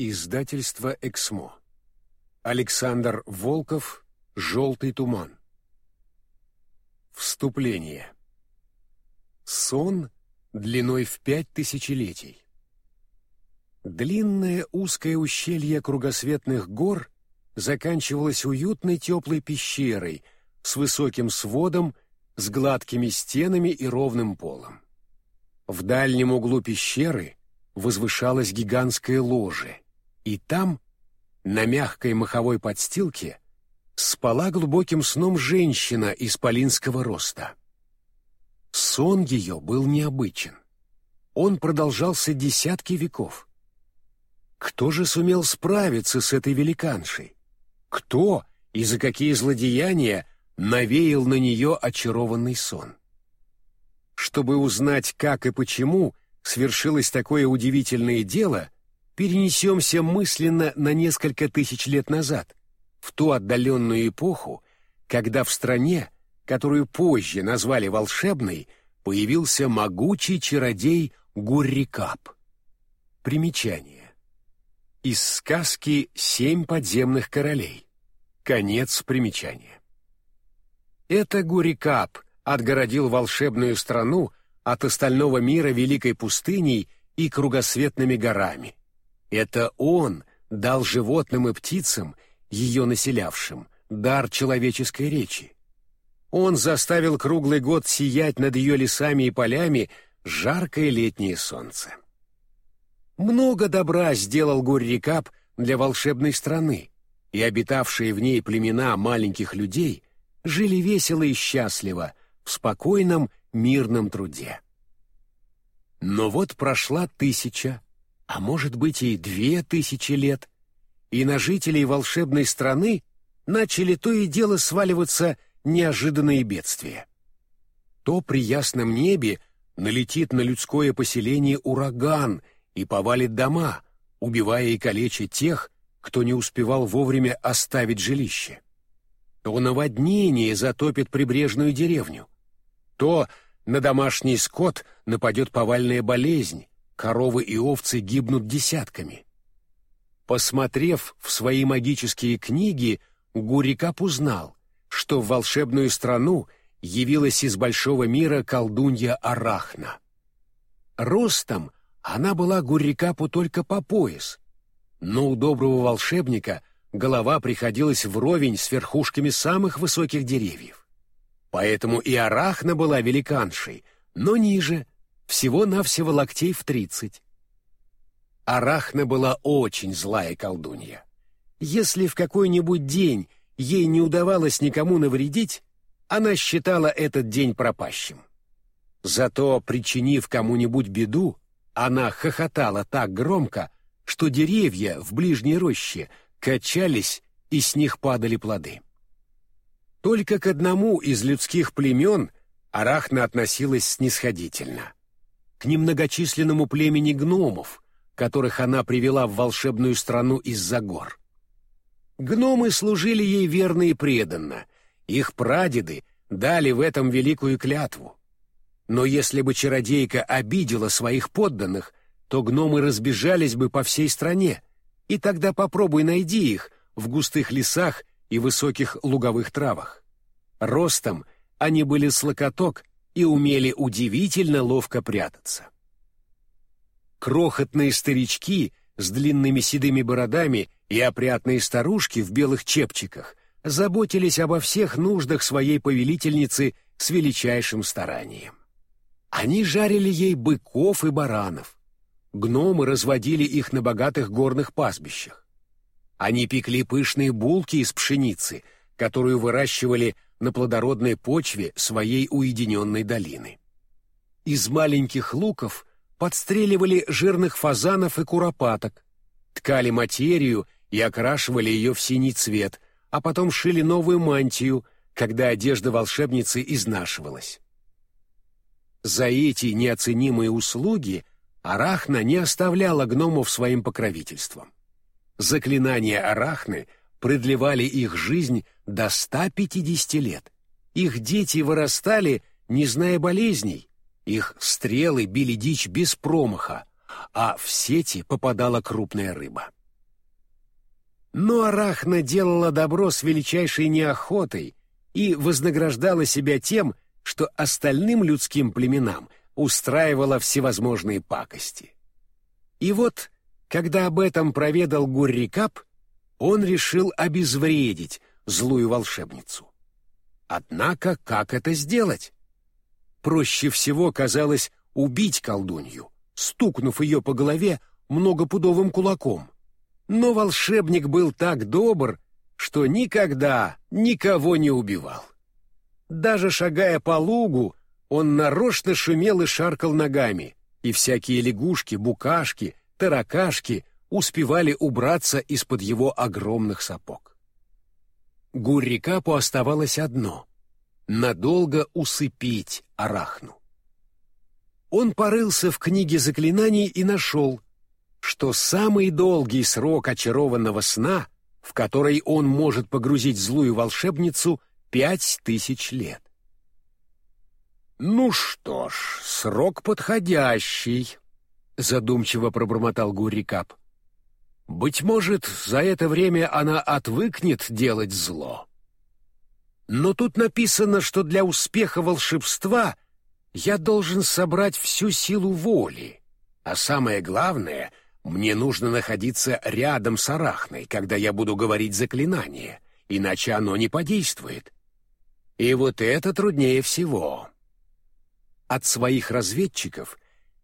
Издательство «Эксмо». Александр Волков «Желтый туман». Вступление. Сон длиной в пять тысячелетий. Длинное узкое ущелье кругосветных гор заканчивалось уютной теплой пещерой с высоким сводом, с гладкими стенами и ровным полом. В дальнем углу пещеры возвышалось гигантское ложе — и там, на мягкой маховой подстилке, спала глубоким сном женщина исполинского роста. Сон ее был необычен. Он продолжался десятки веков. Кто же сумел справиться с этой великаншей? Кто и за какие злодеяния навеял на нее очарованный сон? Чтобы узнать, как и почему свершилось такое удивительное дело — перенесемся мысленно на несколько тысяч лет назад, в ту отдаленную эпоху, когда в стране, которую позже назвали волшебной, появился могучий чародей Гуррикап. Примечание. Из сказки «Семь подземных королей». Конец примечания. Это Гуррикап отгородил волшебную страну от остального мира великой пустыней и кругосветными горами. Это он дал животным и птицам, ее населявшим, дар человеческой речи. Он заставил круглый год сиять над ее лесами и полями жаркое летнее солнце. Много добра сделал Гуррикап для волшебной страны, и обитавшие в ней племена маленьких людей жили весело и счастливо в спокойном мирном труде. Но вот прошла тысяча, а может быть и две тысячи лет, и на жителей волшебной страны начали то и дело сваливаться неожиданные бедствия. То при ясном небе налетит на людское поселение ураган и повалит дома, убивая и калеча тех, кто не успевал вовремя оставить жилище. То наводнение затопит прибрежную деревню. То на домашний скот нападет повальная болезнь, коровы и овцы гибнут десятками. Посмотрев в свои магические книги, Гурикап узнал, что в волшебную страну явилась из большого мира колдунья Арахна. Ростом она была Гурикапу только по пояс, но у доброго волшебника голова приходилась вровень с верхушками самых высоких деревьев. Поэтому и Арахна была великаншей, но ниже — всего-навсего локтей в тридцать. Арахна была очень злая колдунья. Если в какой-нибудь день ей не удавалось никому навредить, она считала этот день пропащим. Зато, причинив кому-нибудь беду, она хохотала так громко, что деревья в ближней роще качались и с них падали плоды. Только к одному из людских племен Арахна относилась снисходительно к немногочисленному племени гномов, которых она привела в волшебную страну из-за гор. Гномы служили ей верно и преданно, их прадеды дали в этом великую клятву. Но если бы чародейка обидела своих подданных, то гномы разбежались бы по всей стране, и тогда попробуй найди их в густых лесах и высоких луговых травах. Ростом они были с и умели удивительно ловко прятаться. Крохотные старички с длинными седыми бородами и опрятные старушки в белых чепчиках заботились обо всех нуждах своей повелительницы с величайшим старанием. Они жарили ей быков и баранов. Гномы разводили их на богатых горных пастбищах. Они пекли пышные булки из пшеницы, которую выращивали на плодородной почве своей уединенной долины. Из маленьких луков подстреливали жирных фазанов и куропаток, ткали материю и окрашивали ее в синий цвет, а потом шили новую мантию, когда одежда волшебницы изнашивалась. За эти неоценимые услуги Арахна не оставляла гномов своим покровительством. Заклинания Арахны продлевали их жизнь до 150 лет. Их дети вырастали, не зная болезней. Их стрелы били дичь без промаха, а в сети попадала крупная рыба. Но Арахна делала добро с величайшей неохотой и вознаграждала себя тем, что остальным людским племенам устраивала всевозможные пакости. И вот, когда об этом проведал Гуррикап, он решил обезвредить злую волшебницу. Однако как это сделать? Проще всего казалось убить колдунью, стукнув ее по голове многопудовым кулаком. Но волшебник был так добр, что никогда никого не убивал. Даже шагая по лугу, он нарочно шумел и шаркал ногами, и всякие лягушки, букашки, таракашки успевали убраться из-под его огромных сапог. Гуррикапу оставалось одно — надолго усыпить Арахну. Он порылся в книге заклинаний и нашел, что самый долгий срок очарованного сна, в который он может погрузить злую волшебницу, пять тысяч лет. «Ну что ж, срок подходящий», — задумчиво пробормотал Гуррикап. «Быть может, за это время она отвыкнет делать зло». Но тут написано, что для успеха волшебства я должен собрать всю силу воли, а самое главное — мне нужно находиться рядом с Арахной, когда я буду говорить заклинание, иначе оно не подействует. И вот это труднее всего. От своих разведчиков,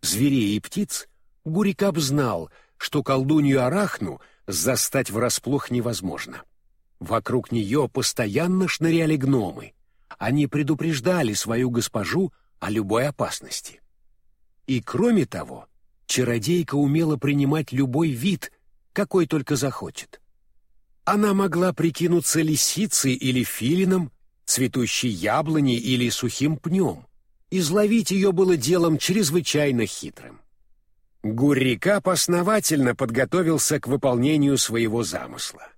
зверей и птиц, Гурикап знал, что колдунью Арахну застать врасплох невозможно. Вокруг нее постоянно шныряли гномы. Они предупреждали свою госпожу о любой опасности. И кроме того, чародейка умела принимать любой вид, какой только захочет. Она могла прикинуться лисицей или филином, цветущей яблоней или сухим пнем. Изловить ее было делом чрезвычайно хитрым. Гуррикап основательно подготовился к выполнению своего замысла.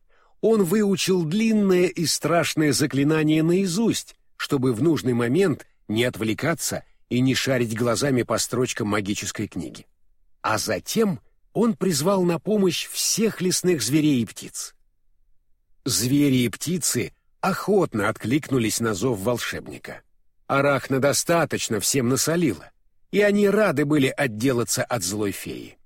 Он выучил длинное и страшное заклинание наизусть, чтобы в нужный момент не отвлекаться и не шарить глазами по строчкам магической книги. А затем он призвал на помощь всех лесных зверей и птиц. Звери и птицы охотно откликнулись на зов волшебника. Арахна достаточно всем насолила, и они рады были отделаться от злой феи.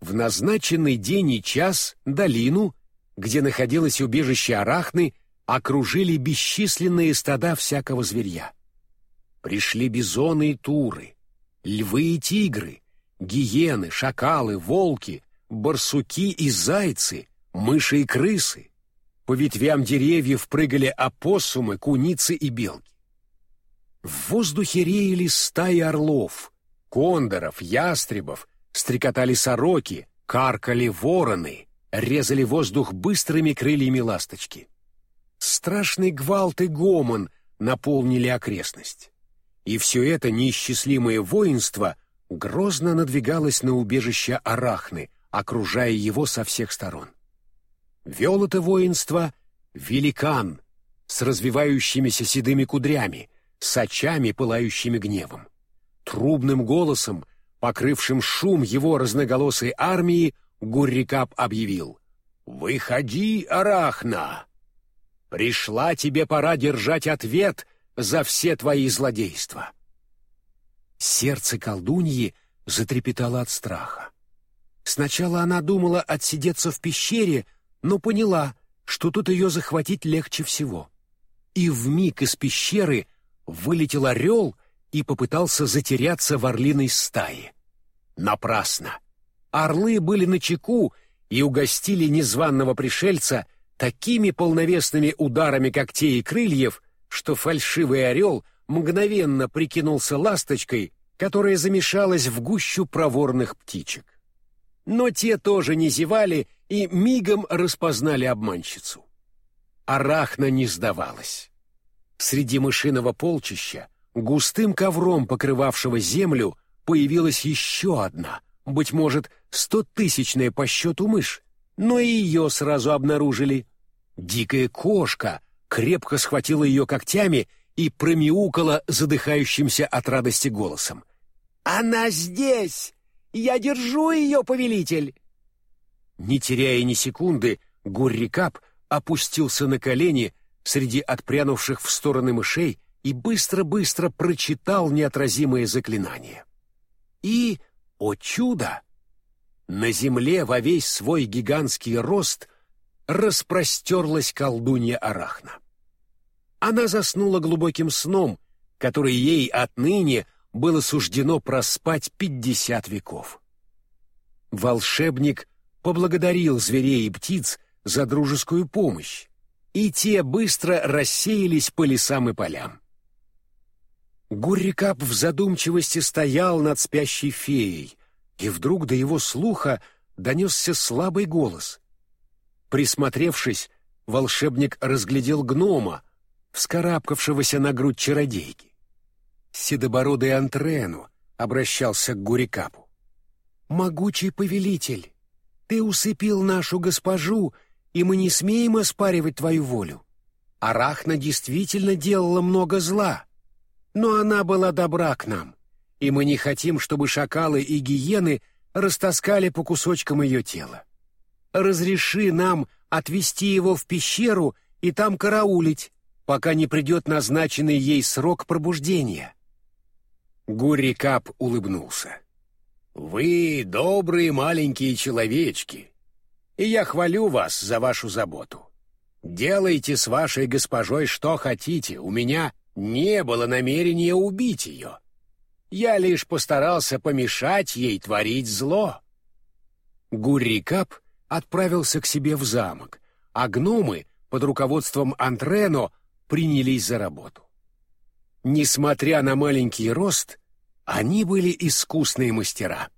В назначенный день и час долину, где находилось убежище Арахны, окружили бесчисленные стада всякого зверья. Пришли бизоны и туры, львы и тигры, гиены, шакалы, волки, барсуки и зайцы, мыши и крысы. По ветвям деревьев прыгали опоссумы, куницы и белки. В воздухе реяли стаи орлов, кондоров, ястребов, стрекотали сороки, каркали вороны, резали воздух быстрыми крыльями ласточки. Страшный гвалт и гомон наполнили окрестность. И все это неисчислимое воинство грозно надвигалась на убежище Арахны, окружая его со всех сторон. Вел это воинство великан с развивающимися седыми кудрями, с очами, пылающими гневом. Трубным голосом, покрывшим шум его разноголосой армии, Гуррикап объявил «Выходи, Арахна! Пришла тебе пора держать ответ за все твои злодейства». Сердце колдуньи затрепетало от страха. Сначала она думала отсидеться в пещере, но поняла, что тут ее захватить легче всего. И вмиг из пещеры вылетел орел и попытался затеряться в орлиной стае. Напрасно. Орлы были на чеку и угостили незваного пришельца такими полновесными ударами когтей и крыльев, что фальшивый орел мгновенно прикинулся ласточкой, которая замешалась в гущу проворных птичек. Но те тоже не зевали и мигом распознали обманщицу. Арахна не сдавалась. Среди мышиного полчища, густым ковром покрывавшего землю, появилась еще одна, быть может, стотысячная по счету мышь, но и ее сразу обнаружили. Дикая кошка крепко схватила ее когтями и промяукала задыхающимся от радости голосом. «Она здесь! Я держу ее, повелитель!» Не теряя ни секунды, Гуррикап опустился на колени среди отпрянувших в стороны мышей и быстро-быстро прочитал неотразимое заклинание. И, о чудо! На земле во весь свой гигантский рост распростерлась колдунья Арахна. Она заснула глубоким сном, который ей отныне было суждено проспать пятьдесят веков. Волшебник поблагодарил зверей и птиц за дружескую помощь, и те быстро рассеялись по лесам и полям. Гуррикап в задумчивости стоял над спящей феей, и вдруг до его слуха донесся слабый голос. Присмотревшись, волшебник разглядел гнома, вскарабкавшегося на грудь чародейки. Седобородый Антрену обращался к Гурикапу. «Могучий повелитель, ты усыпил нашу госпожу, и мы не смеем оспаривать твою волю. Арахна действительно делала много зла, но она была добра к нам, и мы не хотим, чтобы шакалы и гиены растаскали по кусочкам ее тела. Разреши нам отвести его в пещеру и там караулить, пока не придет назначенный ей срок пробуждения. Гурри Кап улыбнулся. «Вы добрые маленькие человечки, и я хвалю вас за вашу заботу. Делайте с вашей госпожой что хотите, у меня не было намерения убить ее. Я лишь постарался помешать ей творить зло». Гурри Кап отправился к себе в замок, а гномы под руководством Антрено принялись за работу. Несмотря на маленький рост, они были искусные мастера.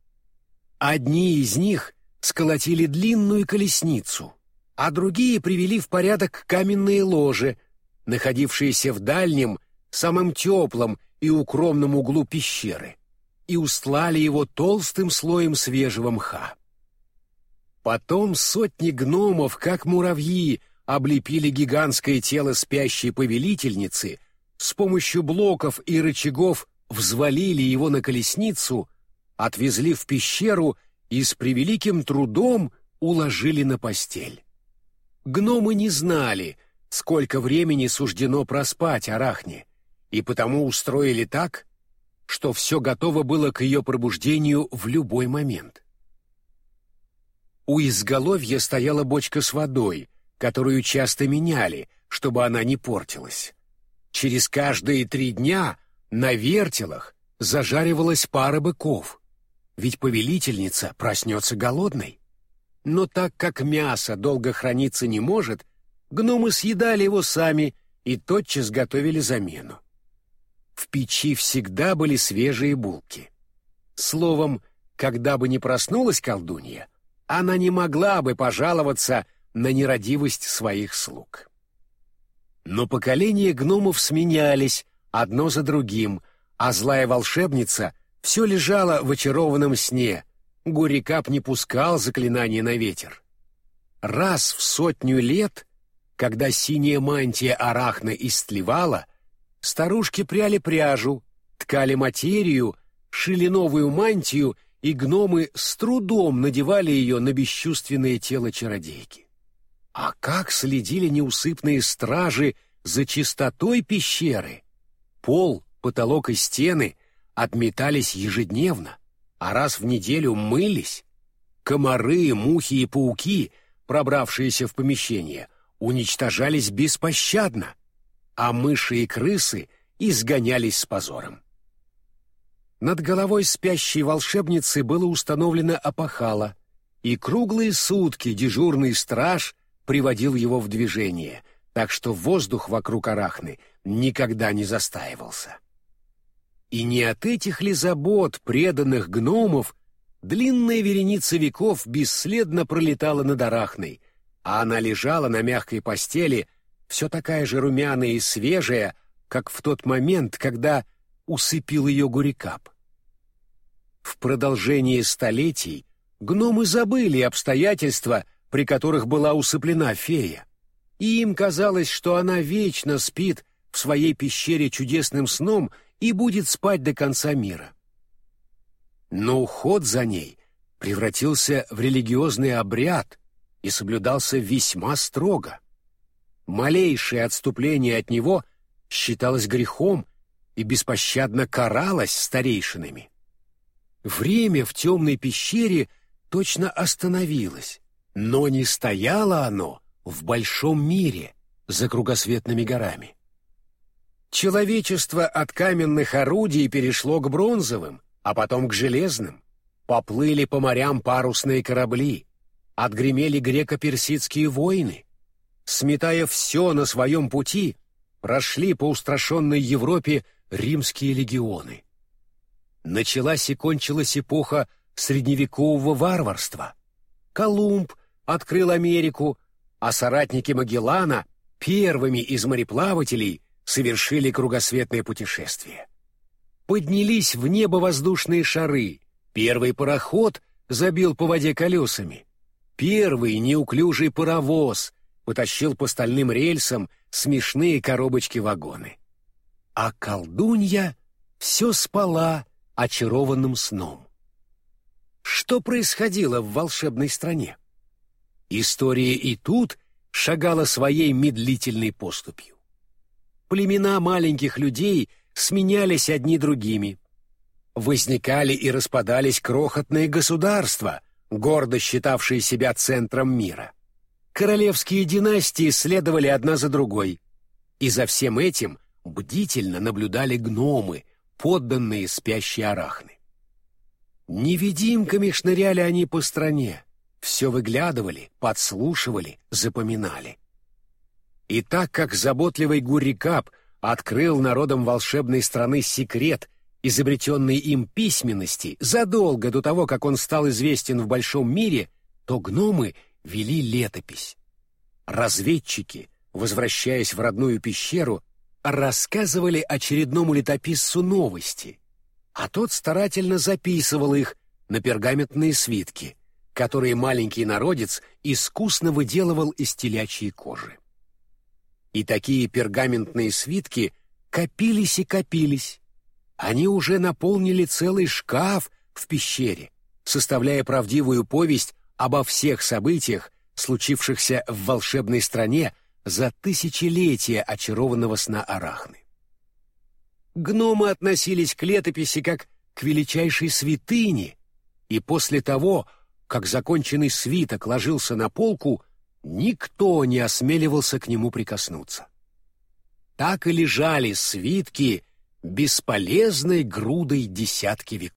Одни из них сколотили длинную колесницу, а другие привели в порядок каменные ложи, находившиеся в дальнем, самом теплом и укромном углу пещеры, и устлали его толстым слоем свежего мха. Потом сотни гномов, как муравьи, облепили гигантское тело спящей повелительницы с помощью блоков и рычагов взвалили его на колесницу, отвезли в пещеру и с превеликим трудом уложили на постель. Гномы не знали, сколько времени суждено проспать Арахне, и потому устроили так, что все готово было к ее пробуждению в любой момент. У изголовья стояла бочка с водой, которую часто меняли, чтобы она не портилась. Через каждые три дня на вертелах зажаривалась пара быков, ведь повелительница проснется голодной. Но так как мясо долго храниться не может, гномы съедали его сами и тотчас готовили замену. В печи всегда были свежие булки. Словом, когда бы не проснулась колдунья, она не могла бы пожаловаться на нерадивость своих слуг. Но поколения гномов сменялись одно за другим, а злая волшебница все лежала в очарованном сне. Гурикап не пускал заклинания на ветер. Раз в сотню лет, когда синяя мантия арахна истлевала, старушки пряли пряжу, ткали материю, шили новую мантию, и гномы с трудом надевали ее на бесчувственное тело чародейки. А как следили неусыпные стражи за чистотой пещеры! Пол, потолок и стены отметались ежедневно, а раз в неделю мылись. Комары, мухи и пауки, пробравшиеся в помещение, уничтожались беспощадно, а мыши и крысы изгонялись с позором. Над головой спящей волшебницы было установлено опахало, и круглые сутки дежурный страж приводил его в движение, так что воздух вокруг арахны никогда не застаивался. И не от этих ли забот преданных гномов длинная вереница веков бесследно пролетала над арахной, а она лежала на мягкой постели, все такая же румяная и свежая, как в тот момент, когда усыпил ее Гурикап. В продолжении столетий гномы забыли обстоятельства, при которых была усыплена фея, и им казалось, что она вечно спит в своей пещере чудесным сном и будет спать до конца мира. Но уход за ней превратился в религиозный обряд, и соблюдался весьма строго. Малейшее отступление от него считалось грехом и беспощадно каралось старейшинами. Время в темной пещере точно остановилось, но не стояло оно в большом мире за кругосветными горами. Человечество от каменных орудий перешло к бронзовым, а потом к железным. Поплыли по морям парусные корабли, отгремели греко-персидские войны. Сметая все на своем пути, прошли по устрашенной Европе римские легионы. Началась и кончилась эпоха средневекового варварства. Колумб открыл Америку, а соратники Магеллана первыми из мореплавателей совершили кругосветное путешествие. Поднялись в небо воздушные шары, первый пароход забил по воде колесами, первый неуклюжий паровоз потащил по стальным рельсам смешные коробочки-вагоны. А колдунья все спала очарованным сном. Что происходило в волшебной стране? История и тут шагала своей медлительной поступью. Племена маленьких людей сменялись одни другими. Возникали и распадались крохотные государства, гордо считавшие себя центром мира. Королевские династии следовали одна за другой. И за всем этим бдительно наблюдали гномы, подданные спящей арахны. Невидимками шныряли они по стране, все выглядывали, подслушивали, запоминали. И так как заботливый Гуррикап открыл народам волшебной страны секрет, изобретенный им письменности, задолго до того, как он стал известен в большом мире, то гномы вели летопись. Разведчики, возвращаясь в родную пещеру, рассказывали очередному летописцу новости, а тот старательно записывал их на пергаментные свитки, которые маленький народец искусно выделывал из телячьей кожи. И такие пергаментные свитки копились и копились. Они уже наполнили целый шкаф в пещере, составляя правдивую повесть обо всех событиях, случившихся в волшебной стране за тысячелетия очарованного сна Арахны. Гномы относились к летописи как к величайшей святыне, и после того, как законченный свиток ложился на полку, никто не осмеливался к нему прикоснуться. Так и лежали свитки бесполезной грудой десятки веков.